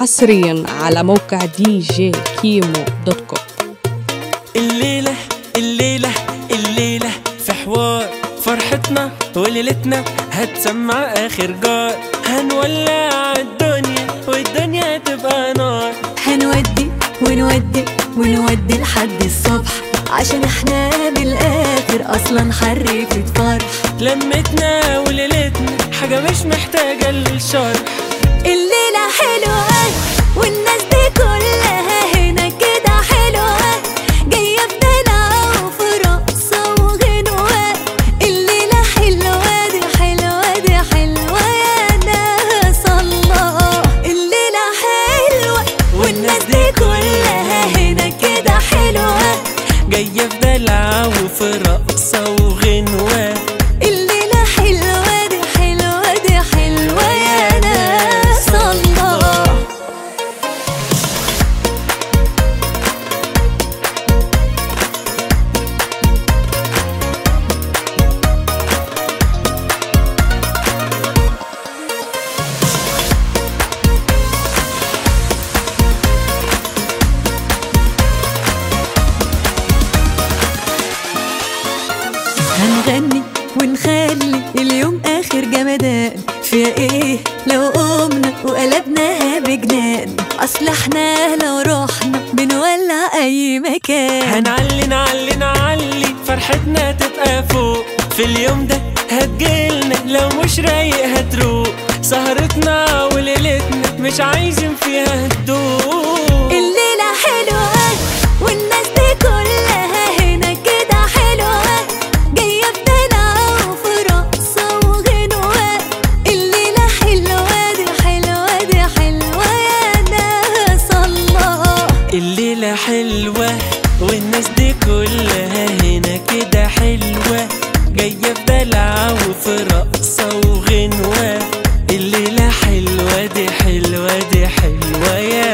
حصريا على موقع دي جي كيمو دوت كوم الليلة الليلة الليلة في حوار. فرحتنا وليلتنا هتسمع آخر جار. هنولع الدنيا والدنيا تبقى نار. هنودي ونودي ونودي لحد الصبح عشان إحنا بالاخر أصلا حرفة فرح لمتنا وليلتنا حاجة مش محتاجة للشرح الليلة حلوة والناس دي كلها هنا كده حلوة. جاية بدلع وفي رقصة وغنوة. الليلة حلوة دي حلوة دي حلوة يا ناس الله. الليلة حلوة والناس دي كلها هنا كده حلوة. جاية في دلع وفي رقصة وغنوة. هنغني ونخلي اليوم آخر جمدان. فيها إيه لو قمنا وقلبناها بجنان؟ أصل إحنا لو رحنا بنولع أي مكان. هنعلي نعلي نعلي فرحتنا تبقى فوق. في اليوم ده هتجيلنا لو مش رايق هتروق. سهرتنا وليلتنا مش عايزين فيها هدوء حلوة والناس دي كلها هنا كده حلوة. جاية في دلع وفي رقصة وغنوة. الليلة حلوة دي حلوة دي حلوة يا